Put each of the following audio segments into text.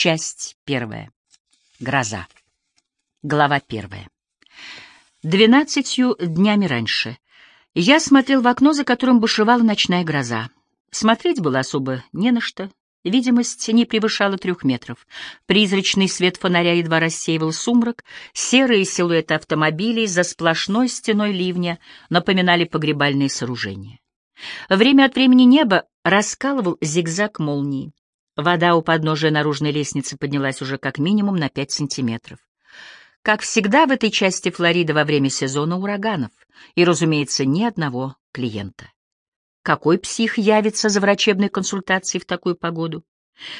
Часть первая. Гроза. Глава первая. Двенадцатью днями раньше я смотрел в окно, за которым бушевала ночная гроза. Смотреть было особо не на что. Видимость не превышала трех метров. Призрачный свет фонаря едва рассеивал сумрак, серые силуэты автомобилей за сплошной стеной ливня напоминали погребальные сооружения. Время от времени небо раскалывал зигзаг молнии. Вода у подножия наружной лестницы поднялась уже как минимум на пять сантиметров. Как всегда в этой части Флориды во время сезона ураганов, и, разумеется, ни одного клиента. Какой псих явится за врачебной консультацией в такую погоду?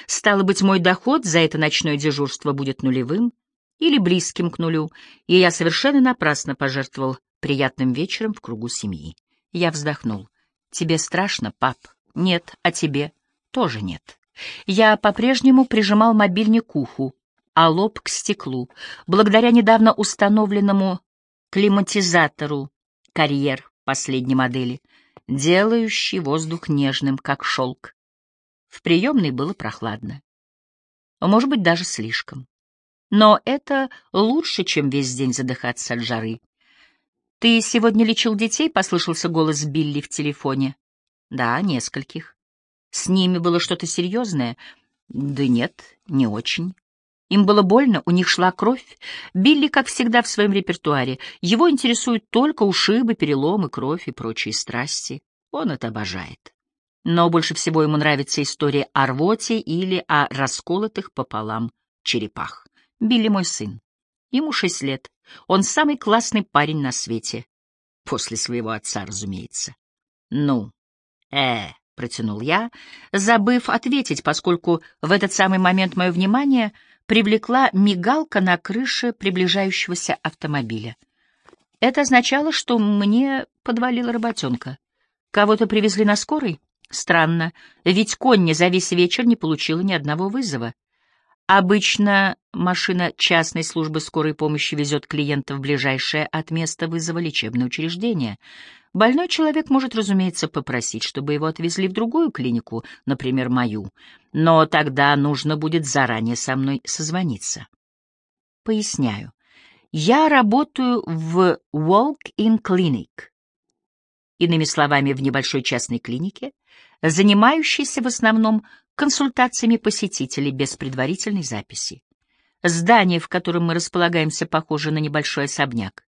Стало быть, мой доход за это ночное дежурство будет нулевым или близким к нулю, и я совершенно напрасно пожертвовал приятным вечером в кругу семьи. Я вздохнул. «Тебе страшно, пап?» «Нет, а тебе?» «Тоже нет». Я по-прежнему прижимал мобильник к уху, а лоб к стеклу, благодаря недавно установленному климатизатору «Карьер» последней модели, делающий воздух нежным, как шелк. В приемной было прохладно. Может быть, даже слишком. Но это лучше, чем весь день задыхаться от жары. «Ты сегодня лечил детей?» — послышался голос Билли в телефоне. «Да, нескольких. С ними было что-то серьезное?» «Да нет, не очень. Им было больно, у них шла кровь. Билли, как всегда, в своем репертуаре. Его интересуют только ушибы, переломы, кровь и прочие страсти. Он это обожает. Но больше всего ему нравится история о рвоте или о расколотых пополам черепах. Билли мой сын. Ему шесть лет. Он самый классный парень на свете. После своего отца, разумеется. Ну, э, протянул я, забыв ответить, поскольку в этот самый момент мое внимание привлекла мигалка на крыше приближающегося автомобиля. Это означало, что мне подвалила работенка. Кого-то привезли на скорой? Странно, ведь Конни за весь вечер не получила ни одного вызова. Обычно машина частной службы скорой помощи везет клиента в ближайшее от места вызова лечебное учреждение. Больной человек может, разумеется, попросить, чтобы его отвезли в другую клинику, например, мою, но тогда нужно будет заранее со мной созвониться. Поясняю. Я работаю в Walk-in Clinic, иными словами, в небольшой частной клинике, занимающейся в основном консультациями посетителей без предварительной записи. Здание, в котором мы располагаемся, похоже на небольшой особняк.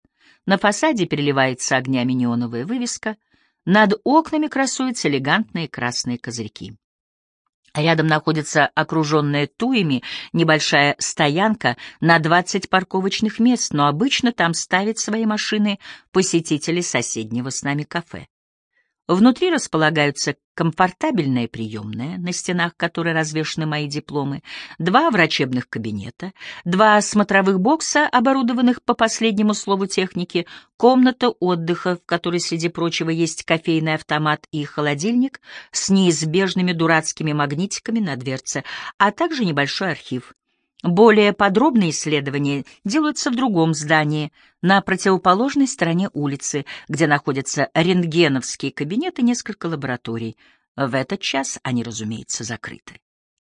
На фасаде переливается огнями неоновая вывеска, над окнами красуются элегантные красные козырьки. Рядом находится окруженная туями небольшая стоянка на 20 парковочных мест, но обычно там ставят свои машины посетители соседнего с нами кафе. Внутри располагаются комфортабельная приемная, на стенах которой развешаны мои дипломы, два врачебных кабинета, два смотровых бокса, оборудованных по последнему слову техники, комната отдыха, в которой, среди прочего, есть кофейный автомат и холодильник с неизбежными дурацкими магнитиками на дверце, а также небольшой архив. Более подробные исследования делаются в другом здании, на противоположной стороне улицы, где находятся рентгеновские кабинеты и несколько лабораторий. В этот час они, разумеется, закрыты.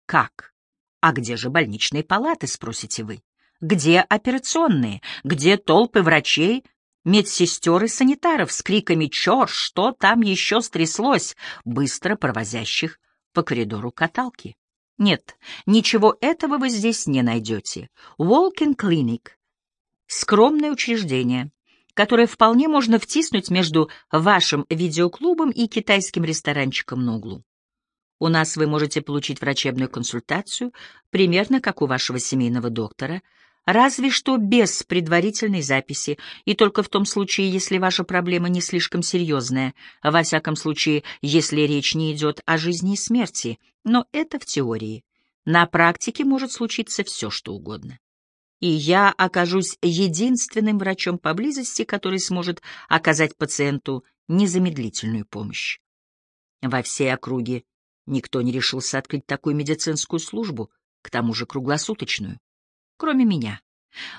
Как? А где же больничные палаты, спросите вы? Где операционные? Где толпы врачей, медсестер и санитаров с криками «Чёрт, что там еще стряслось?» быстро провозящих по коридору каталки? Нет, ничего этого вы здесь не найдете. Walking Clinic — скромное учреждение, которое вполне можно втиснуть между вашим видеоклубом и китайским ресторанчиком на углу. У нас вы можете получить врачебную консультацию, примерно как у вашего семейного доктора, разве что без предварительной записи, и только в том случае, если ваша проблема не слишком серьезная, во всяком случае, если речь не идет о жизни и смерти — но это в теории. На практике может случиться все, что угодно. И я окажусь единственным врачом поблизости, который сможет оказать пациенту незамедлительную помощь. Во всей округе никто не решился открыть такую медицинскую службу, к тому же круглосуточную, кроме меня.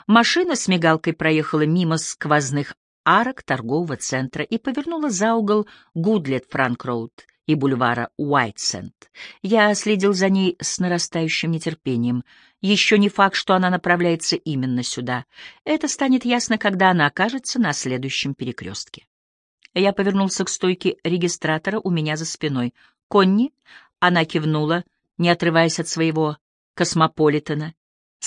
Машина с мигалкой проехала мимо сквозных арок торгового центра и повернула за угол Гудлет Франк Роуд и бульвара Уайтсенд. Я следил за ней с нарастающим нетерпением. Еще не факт, что она направляется именно сюда. Это станет ясно, когда она окажется на следующем перекрестке. Я повернулся к стойке регистратора у меня за спиной. «Конни?» — она кивнула, не отрываясь от своего космополитена.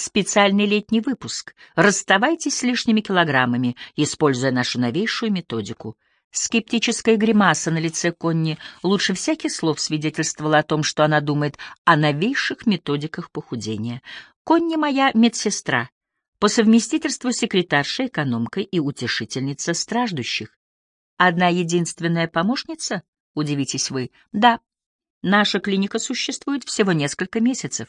«Специальный летний выпуск. Расставайтесь с лишними килограммами, используя нашу новейшую методику». Скептическая гримаса на лице Конни лучше всяких слов свидетельствовала о том, что она думает о новейших методиках похудения. Конни моя медсестра, по совместительству секретарша, экономка и утешительница страждущих. Одна единственная помощница? Удивитесь вы. Да. Наша клиника существует всего несколько месяцев,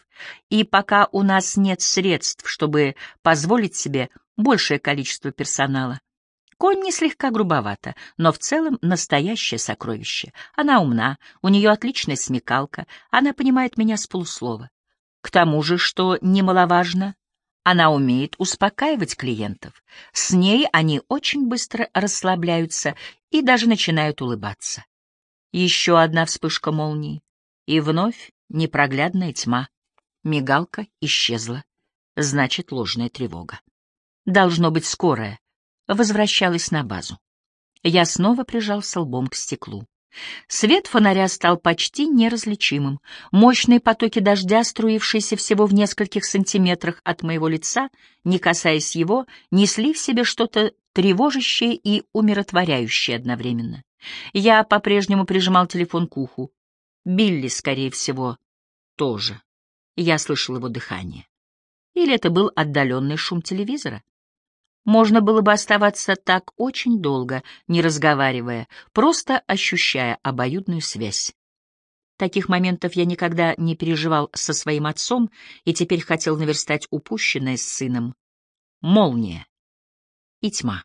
и пока у нас нет средств, чтобы позволить себе большее количество персонала, Конни слегка грубовата, но в целом настоящее сокровище. Она умна, у нее отличная смекалка, она понимает меня с полуслова. К тому же, что немаловажно, она умеет успокаивать клиентов. С ней они очень быстро расслабляются и даже начинают улыбаться. Еще одна вспышка молнии, и вновь непроглядная тьма. Мигалка исчезла. Значит, ложная тревога. Должно быть скорая возвращалась на базу. Я снова прижался лбом к стеклу. Свет фонаря стал почти неразличимым. Мощные потоки дождя, струившиеся всего в нескольких сантиметрах от моего лица, не касаясь его, несли в себе что-то тревожащее и умиротворяющее одновременно. Я по-прежнему прижимал телефон к уху. Билли, скорее всего, тоже. Я слышал его дыхание. Или это был отдаленный шум телевизора? Можно было бы оставаться так очень долго, не разговаривая, просто ощущая обоюдную связь. Таких моментов я никогда не переживал со своим отцом и теперь хотел наверстать упущенное с сыном. Молния и тьма.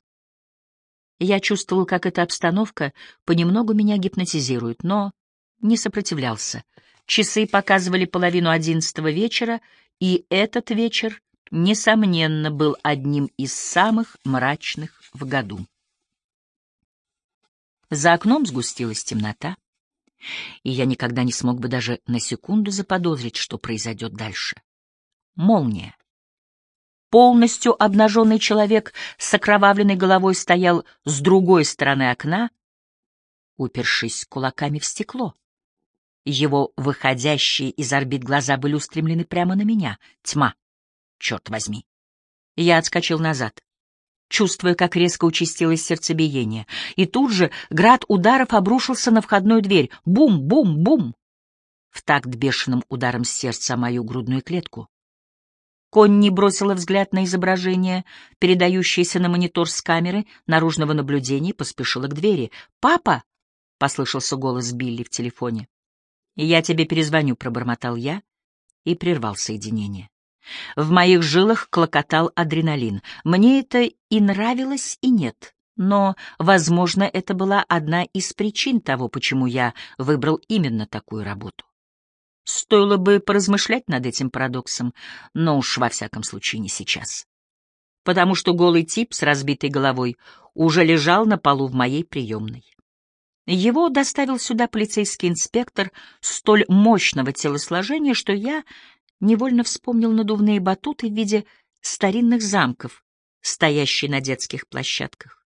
Я чувствовал, как эта обстановка понемногу меня гипнотизирует, но не сопротивлялся. Часы показывали половину одиннадцатого вечера, и этот вечер несомненно, был одним из самых мрачных в году. За окном сгустилась темнота, и я никогда не смог бы даже на секунду заподозрить, что произойдет дальше. Молния. Полностью обнаженный человек с окровавленной головой стоял с другой стороны окна, упершись кулаками в стекло. Его выходящие из орбит глаза были устремлены прямо на меня. Тьма черт возьми. Я отскочил назад, чувствуя, как резко участилось сердцебиение, и тут же град ударов обрушился на входную дверь. Бум-бум-бум! В такт бешеным ударом сердца мою грудную клетку. Конни бросила взгляд на изображение, передающееся на монитор с камеры наружного наблюдения, и поспешила к двери. «Папа!» — послышался голос Билли в телефоне. «Я тебе перезвоню», — пробормотал я и прервал соединение. В моих жилах клокотал адреналин. Мне это и нравилось, и нет. Но, возможно, это была одна из причин того, почему я выбрал именно такую работу. Стоило бы поразмышлять над этим парадоксом, но уж во всяком случае не сейчас. Потому что голый тип с разбитой головой уже лежал на полу в моей приемной. Его доставил сюда полицейский инспектор столь мощного телосложения, что я невольно вспомнил надувные батуты в виде старинных замков, стоящие на детских площадках.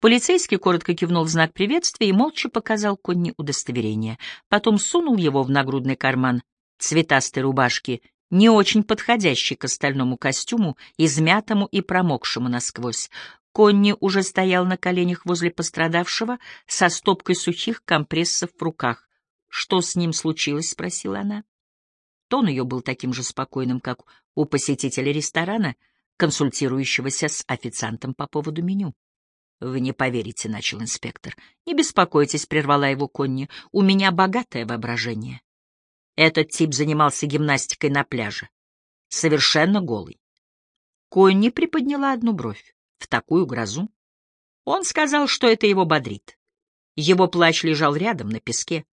Полицейский коротко кивнул в знак приветствия и молча показал Конни удостоверение. Потом сунул его в нагрудный карман цветастой рубашки, не очень подходящей к остальному костюму, измятому и промокшему насквозь. Конни уже стоял на коленях возле пострадавшего со стопкой сухих компрессов в руках. «Что с ним случилось?» — спросила она. Тон ее был таким же спокойным, как у посетителя ресторана, консультирующегося с официантом по поводу меню. «Вы не поверите», — начал инспектор. «Не беспокойтесь», — прервала его Конни. «У меня богатое воображение». Этот тип занимался гимнастикой на пляже. Совершенно голый. Конни приподняла одну бровь. В такую грозу. Он сказал, что это его бодрит. Его плащ лежал рядом, на песке.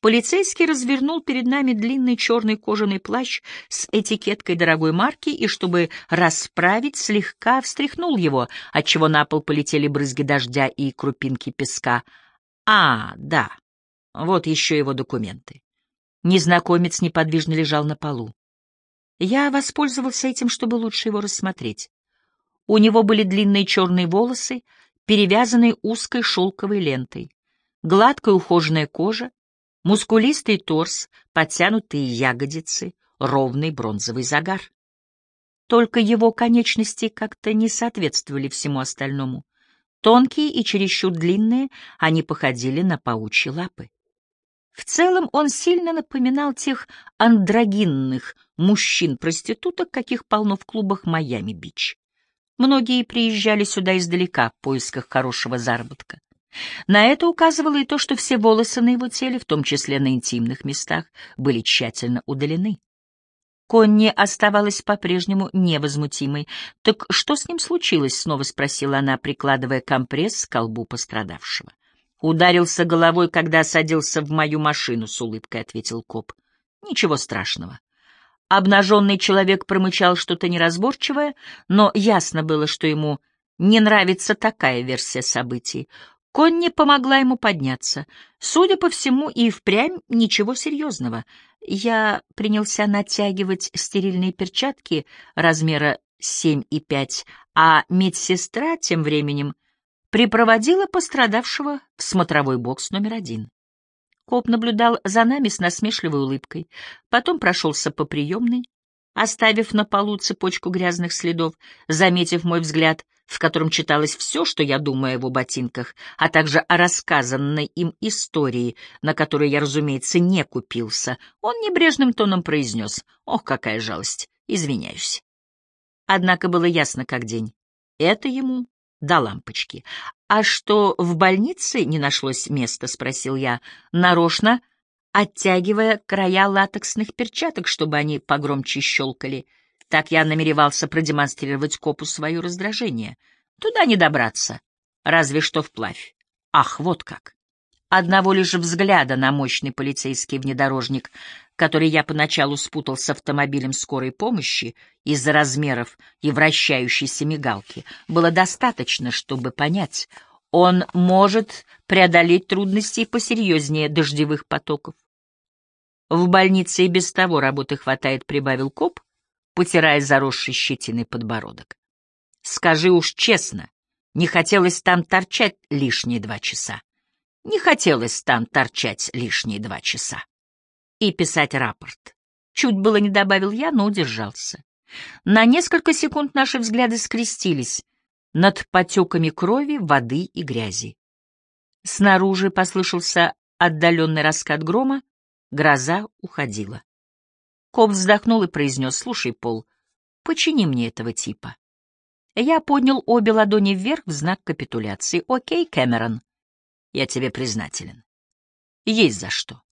Полицейский развернул перед нами длинный черный кожаный плащ с этикеткой дорогой марки и, чтобы расправить, слегка встряхнул его, отчего на пол полетели брызги дождя и крупинки песка. «А, да, Вот еще его документы. Незнакомец неподвижно лежал на полу. Я воспользовался этим, чтобы лучше его рассмотреть. У него были длинные черные волосы, перевязанные узкой шелковой лентой, гладкая ухоженная кожа, мускулистый торс, подтянутые ягодицы, ровный бронзовый загар. Только его конечности как-то не соответствовали всему остальному. Тонкие и чересчур длинные, они походили на паучьи лапы. В целом он сильно напоминал тех андрогинных мужчин-проституток, каких полно в клубах Майами-Бич. Многие приезжали сюда издалека в поисках хорошего заработка. На это указывало и то, что все волосы на его теле, в том числе на интимных местах, были тщательно удалены. Конни оставалась по-прежнему невозмутимой. «Так что с ним случилось?» — снова спросила она, прикладывая компресс к колбу пострадавшего. Ударился головой, когда садился в мою машину, — с улыбкой ответил коп. Ничего страшного. Обнаженный человек промычал что-то неразборчивое, но ясно было, что ему не нравится такая версия событий. Конни помогла ему подняться. Судя по всему, и впрямь ничего серьезного. Я принялся натягивать стерильные перчатки размера семь и пять, а медсестра тем временем припроводила пострадавшего в смотровой бокс номер один. Коп наблюдал за нами с насмешливой улыбкой, потом прошелся по приемной, оставив на полу цепочку грязных следов, заметив мой взгляд, в котором читалось все, что я думаю о его ботинках, а также о рассказанной им истории, на которую я, разумеется, не купился, он небрежным тоном произнес «Ох, какая жалость! Извиняюсь». Однако было ясно как день. Это ему до лампочки. «А что, в больнице не нашлось места?» — спросил я, нарочно оттягивая края латексных перчаток, чтобы они погромче щелкали. Так я намеревался продемонстрировать копу свое раздражение. Туда не добраться, разве что вплавь. Ах, вот как! Одного лишь взгляда на мощный полицейский внедорожник, который я поначалу спутал с автомобилем скорой помощи из-за размеров и вращающейся мигалки, было достаточно, чтобы понять, он может преодолеть трудности посерьезнее дождевых потоков. В больнице и без того работы хватает, прибавил коп, потирая заросший щетиной подбородок. Скажи уж честно, не хотелось там торчать лишние два часа. Не хотелось там торчать лишние два часа. И писать рапорт. Чуть было не добавил я, но удержался. На несколько секунд наши взгляды скрестились над потеками крови, воды и грязи. Снаружи послышался отдаленный раскат грома, гроза уходила. Коп вздохнул и произнес, «Слушай, Пол, почини мне этого типа». Я поднял обе ладони вверх в знак капитуляции. «Окей, Кэмерон, я тебе признателен. Есть за что.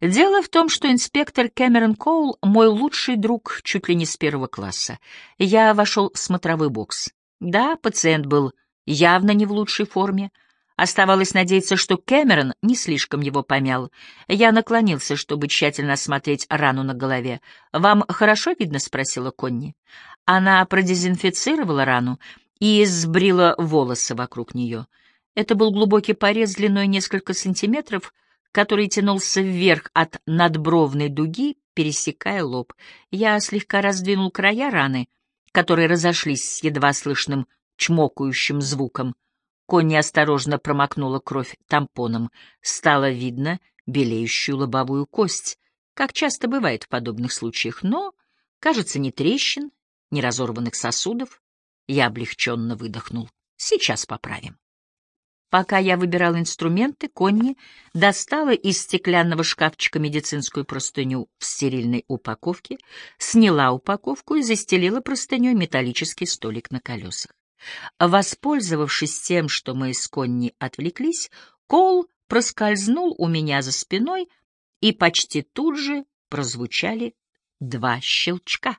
Дело в том, что инспектор Кэмерон Коул — мой лучший друг чуть ли не с первого класса. Я вошел в смотровой бокс. Да, пациент был явно не в лучшей форме. Оставалось надеяться, что Кэмерон не слишком его помял. Я наклонился, чтобы тщательно осмотреть рану на голове. «Вам хорошо видно?» — спросила Конни. Она продезинфицировала рану и сбрила волосы вокруг нее. Это был глубокий порез длиной несколько сантиметров, который тянулся вверх от надбровной дуги, пересекая лоб. Я слегка раздвинул края раны, которые разошлись с едва слышным чмокающим звуком. Конни осторожно промокнула кровь тампоном. Стало видно белеющую лобовую кость, как часто бывает в подобных случаях, но, кажется, ни трещин, ни разорванных сосудов. Я облегченно выдохнул. Сейчас поправим. Пока я выбирал инструменты, Конни достала из стеклянного шкафчика медицинскую простыню в стерильной упаковке, сняла упаковку и застелила простыней металлический столик на колесах. Воспользовавшись тем, что мы с Конни отвлеклись, Кол проскользнул у меня за спиной, и почти тут же прозвучали два щелчка.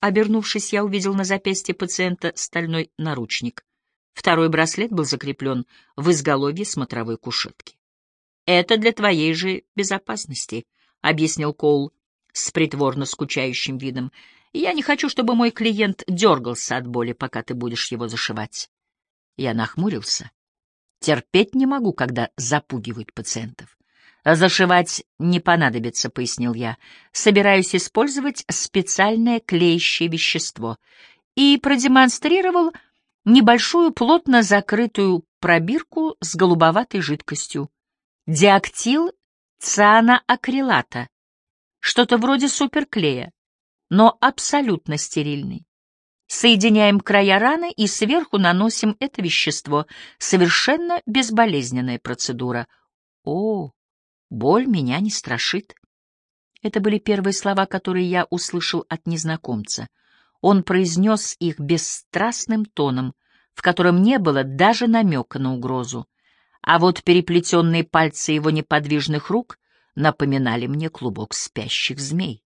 Обернувшись, я увидел на запястье пациента стальной наручник. Второй браслет был закреплен в изголовье смотровой кушетки. «Это для твоей же безопасности», — объяснил Коул с притворно скучающим видом. «Я не хочу, чтобы мой клиент дергался от боли, пока ты будешь его зашивать». Я нахмурился. Терпеть не могу, когда запугивают пациентов. «Зашивать не понадобится», — пояснил я. «Собираюсь использовать специальное клеящее вещество». И продемонстрировал небольшую плотно закрытую пробирку с голубоватой жидкостью. Диактил цианоакрилата. Что-то вроде суперклея, но абсолютно стерильный. Соединяем края раны и сверху наносим это вещество. Совершенно безболезненная процедура. О, боль меня не страшит. Это были первые слова, которые я услышал от незнакомца. Он произнес их бесстрастным тоном, в котором не было даже намека на угрозу. А вот переплетенные пальцы его неподвижных рук напоминали мне клубок спящих змей.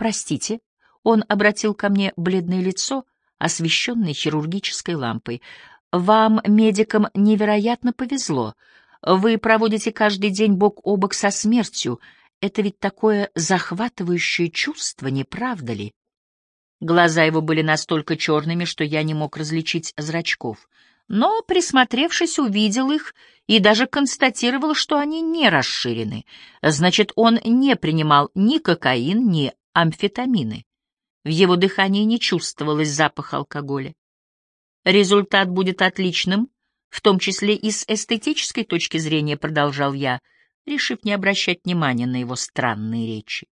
«Простите», он обратил ко мне бледное лицо, освещенное хирургической лампой. «Вам, медикам, невероятно повезло. Вы проводите каждый день бок о бок со смертью. Это ведь такое захватывающее чувство, не правда ли?» Глаза его были настолько черными, что я не мог различить зрачков. Но, присмотревшись, увидел их и даже констатировал, что они не расширены. Значит, он не принимал ни кокаин, ни амфетамины. В его дыхании не чувствовалось запаха алкоголя. Результат будет отличным, в том числе и с эстетической точки зрения, продолжал я, решив не обращать внимания на его странные речи.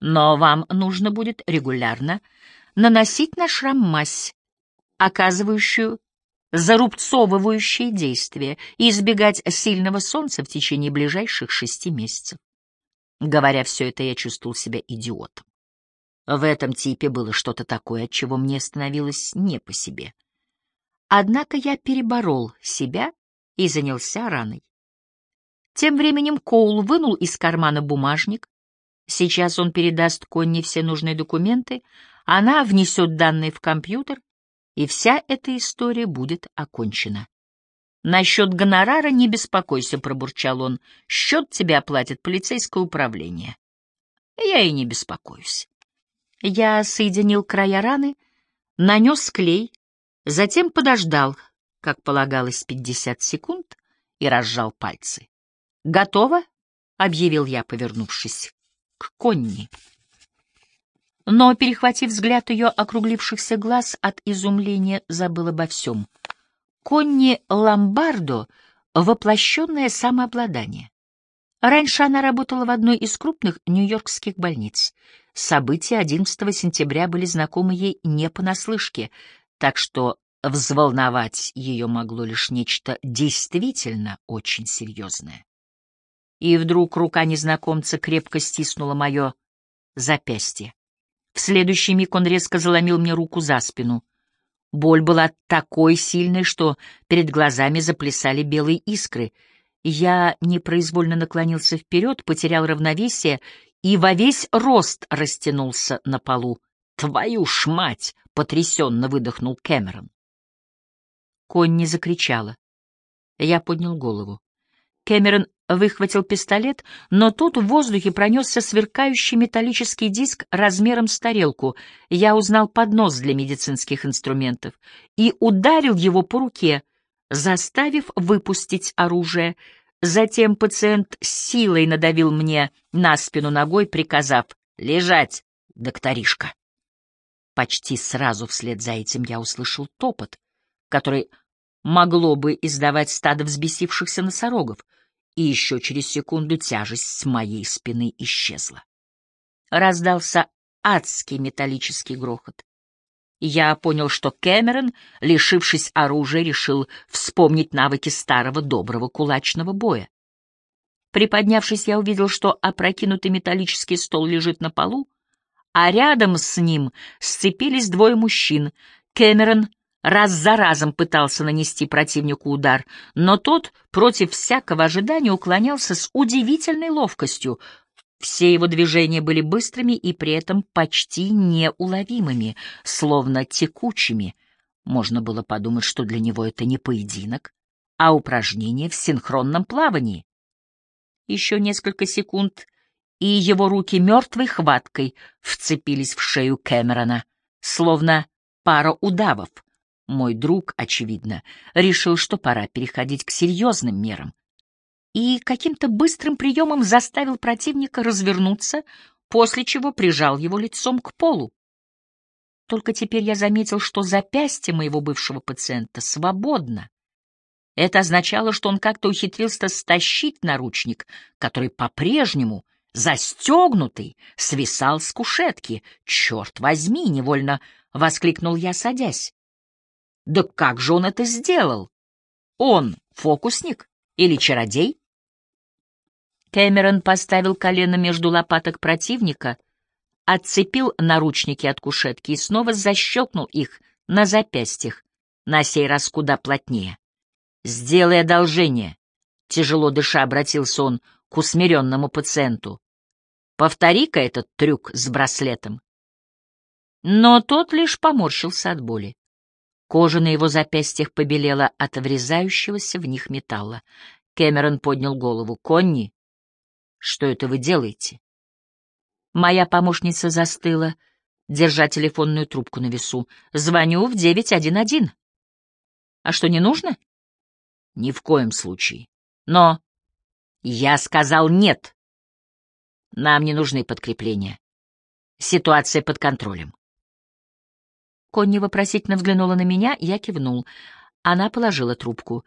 Но вам нужно будет регулярно наносить на шрам мазь, оказывающую зарубцовывающее действие, и избегать сильного солнца в течение ближайших шести месяцев. Говоря все это, я чувствовал себя идиотом. В этом типе было что-то такое, от чего мне становилось не по себе. Однако я переборол себя и занялся раной. Тем временем Коул вынул из кармана бумажник. Сейчас он передаст Конни все нужные документы, она внесет данные в компьютер, и вся эта история будет окончена. «Насчет гонорара не беспокойся», — пробурчал он. «Счет тебе оплатит полицейское управление». Я и не беспокоюсь. Я соединил края раны, нанес клей, затем подождал, как полагалось, пятьдесят секунд и разжал пальцы. «Готово?» — объявил я, повернувшись к Конни. Но, перехватив взгляд ее округлившихся глаз, от изумления забыл обо всем. Конни Ламбардо — воплощенное самообладание. Раньше она работала в одной из крупных нью-йоркских больниц. События 11 сентября были знакомы ей не понаслышке, так что взволновать ее могло лишь нечто действительно очень серьезное. И вдруг рука незнакомца крепко стиснула мое запястье. В следующий миг он резко заломил мне руку за спину. Боль была такой сильной, что перед глазами заплясали белые искры — я непроизвольно наклонился вперед, потерял равновесие и во весь рост растянулся на полу. «Твою ж мать!» — потрясенно выдохнул Кэмерон. Конни закричала. Я поднял голову. Кэмерон выхватил пистолет, но тут в воздухе пронесся сверкающий металлический диск размером с тарелку. Я узнал поднос для медицинских инструментов и ударил его по руке, заставив выпустить оружие. Затем пациент силой надавил мне на спину ногой, приказав «Лежать, докторишка». Почти сразу вслед за этим я услышал топот, который могло бы издавать стадо взбесившихся носорогов, и еще через секунду тяжесть с моей спины исчезла. Раздался адский металлический грохот. Я понял, что Кэмерон, лишившись оружия, решил вспомнить навыки старого доброго кулачного боя. Приподнявшись, я увидел, что опрокинутый металлический стол лежит на полу, а рядом с ним сцепились двое мужчин. Кэмерон раз за разом пытался нанести противнику удар, но тот против всякого ожидания уклонялся с удивительной ловкостью — все его движения были быстрыми и при этом почти неуловимыми, словно текучими. Можно было подумать, что для него это не поединок, а упражнение в синхронном плавании. Еще несколько секунд, и его руки мертвой хваткой вцепились в шею Кэмерона, словно пара удавов. Мой друг, очевидно, решил, что пора переходить к серьезным мерам, и каким-то быстрым приемом заставил противника развернуться, после чего прижал его лицом к полу. Только теперь я заметил, что запястье моего бывшего пациента свободно. Это означало, что он как-то ухитрился стащить наручник, который по-прежнему, застегнутый, свисал с кушетки. «Черт возьми!» — невольно воскликнул я, садясь. «Да как же он это сделал? Он фокусник или чародей?» Кэмерон поставил колено между лопаток противника, отцепил наручники от кушетки и снова защелкнул их на запястьях, на сей раз куда плотнее. «Сделай одолжение», — тяжело дыша обратился он к усмиренному пациенту. «Повтори-ка этот трюк с браслетом». Но тот лишь поморщился от боли. Кожа на его запястьях побелела от врезающегося в них металла. Кэмерон поднял голову. «Конни, что это вы делаете?» Моя помощница застыла, держа телефонную трубку на весу. «Звоню в 911». «А что, не нужно?» Ни в коем случае. Но я сказал нет. Нам не нужны подкрепления. Ситуация под контролем. Конни вопросительно взглянула на меня, я кивнул. Она положила трубку.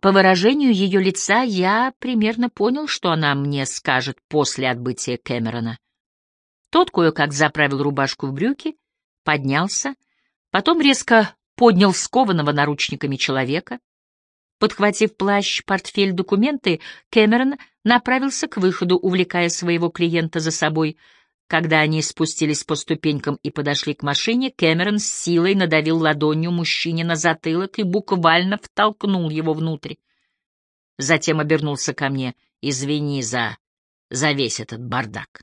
По выражению ее лица я примерно понял, что она мне скажет после отбытия Кэмерона. Тот кое-как заправил рубашку в брюки, поднялся, потом резко поднял скованного наручниками человека, Подхватив плащ, портфель, документы, Кэмерон направился к выходу, увлекая своего клиента за собой. Когда они спустились по ступенькам и подошли к машине, Кэмерон с силой надавил ладонью мужчине на затылок и буквально втолкнул его внутрь. Затем обернулся ко мне. «Извини за... за весь этот бардак».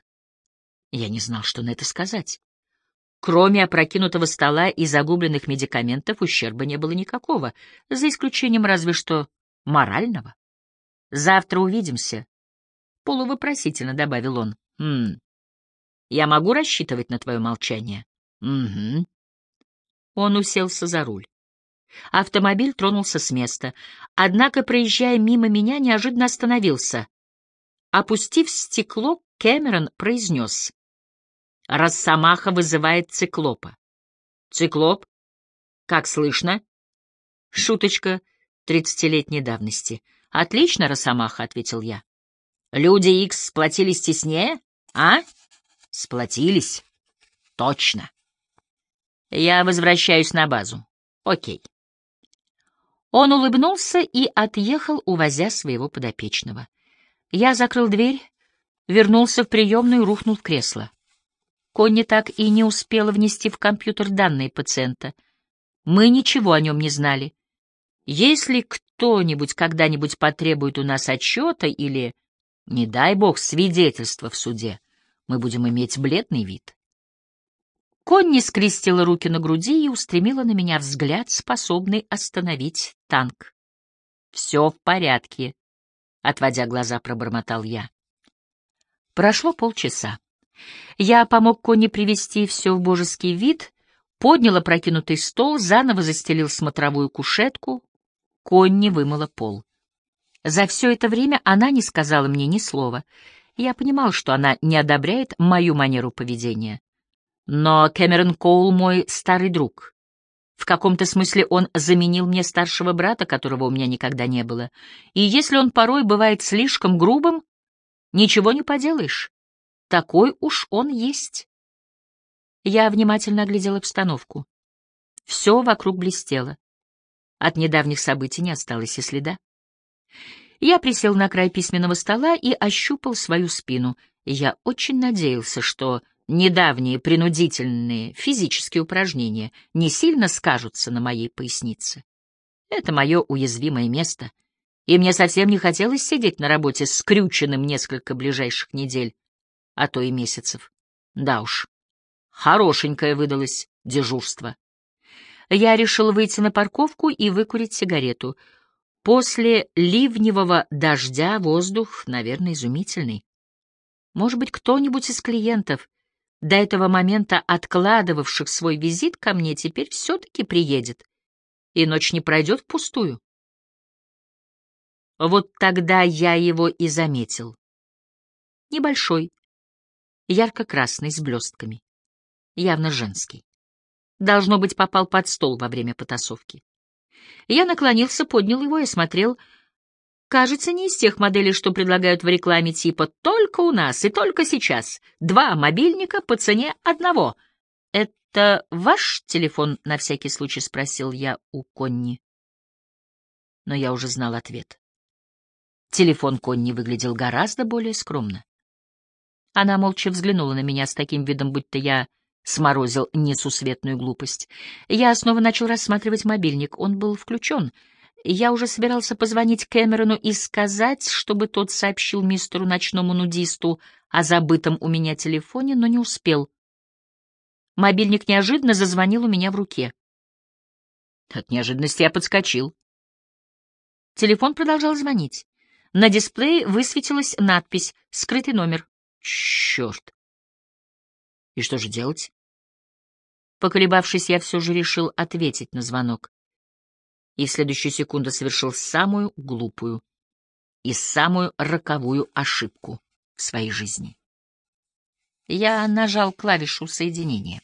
Я не знал, что на это сказать. Кроме опрокинутого стола и загубленных медикаментов ущерба не было никакого, за исключением разве что морального. «Завтра увидимся», — полувопросительно добавил он. «Хм, я могу рассчитывать на твое молчание?» «Угу». Он уселся за руль. Автомобиль тронулся с места, однако, проезжая мимо меня, неожиданно остановился. Опустив стекло, Кэмерон произнес. Росомаха вызывает циклопа. Циклоп? Как слышно? Шуточка тридцатилетней давности. Отлично, Росомаха, — ответил я. Люди Икс сплотились теснее, а? Сплотились. Точно. Я возвращаюсь на базу. Окей. Он улыбнулся и отъехал, увозя своего подопечного. Я закрыл дверь, вернулся в приемную и рухнул в кресло. Конни так и не успела внести в компьютер данные пациента. Мы ничего о нем не знали. Если кто-нибудь когда-нибудь потребует у нас отчета или, не дай бог, свидетельства в суде, мы будем иметь бледный вид. Конни скрестила руки на груди и устремила на меня взгляд, способный остановить танк. «Все в порядке», — отводя глаза, пробормотал я. Прошло полчаса. Я помог Конни привести все в божеский вид, поднял опрокинутый стол, заново застелил смотровую кушетку. Конни вымыла пол. За все это время она не сказала мне ни слова. Я понимал, что она не одобряет мою манеру поведения. Но Кэмерон Коул мой старый друг. В каком-то смысле он заменил мне старшего брата, которого у меня никогда не было. И если он порой бывает слишком грубым, ничего не поделаешь. Такой уж он есть. Я внимательно оглядела обстановку. Все вокруг блестело. От недавних событий не осталось и следа. Я присел на край письменного стола и ощупал свою спину. Я очень надеялся, что недавние принудительные физические упражнения не сильно скажутся на моей пояснице. Это мое уязвимое место, и мне совсем не хотелось сидеть на работе скрюченным несколько ближайших недель а то и месяцев. Да уж, хорошенькое выдалось дежурство. Я решил выйти на парковку и выкурить сигарету. После ливневого дождя воздух, наверное, изумительный. Может быть, кто-нибудь из клиентов, до этого момента откладывавших свой визит ко мне, теперь все-таки приедет и ночь не пройдет впустую. Вот тогда я его и заметил. Небольшой, ярко-красный, с блестками. Явно женский. Должно быть, попал под стол во время потасовки. Я наклонился, поднял его и смотрел. Кажется, не из тех моделей, что предлагают в рекламе типа «только у нас и только сейчас. Два мобильника по цене одного». «Это ваш телефон?» — на всякий случай спросил я у Конни. Но я уже знал ответ. Телефон Конни выглядел гораздо более скромно. Она молча взглянула на меня с таким видом, будто я сморозил несусветную глупость. Я снова начал рассматривать мобильник. Он был включен. Я уже собирался позвонить Кэмерону и сказать, чтобы тот сообщил мистеру ночному нудисту о забытом у меня телефоне, но не успел. Мобильник неожиданно зазвонил у меня в руке. От неожиданности я подскочил. Телефон продолжал звонить. На дисплее высветилась надпись «Скрытый номер». Черт! И что же делать? Поколебавшись, я все же решил ответить на звонок. И в следующую секунду совершил самую глупую и самую роковую ошибку в своей жизни. Я нажал клавишу соединения.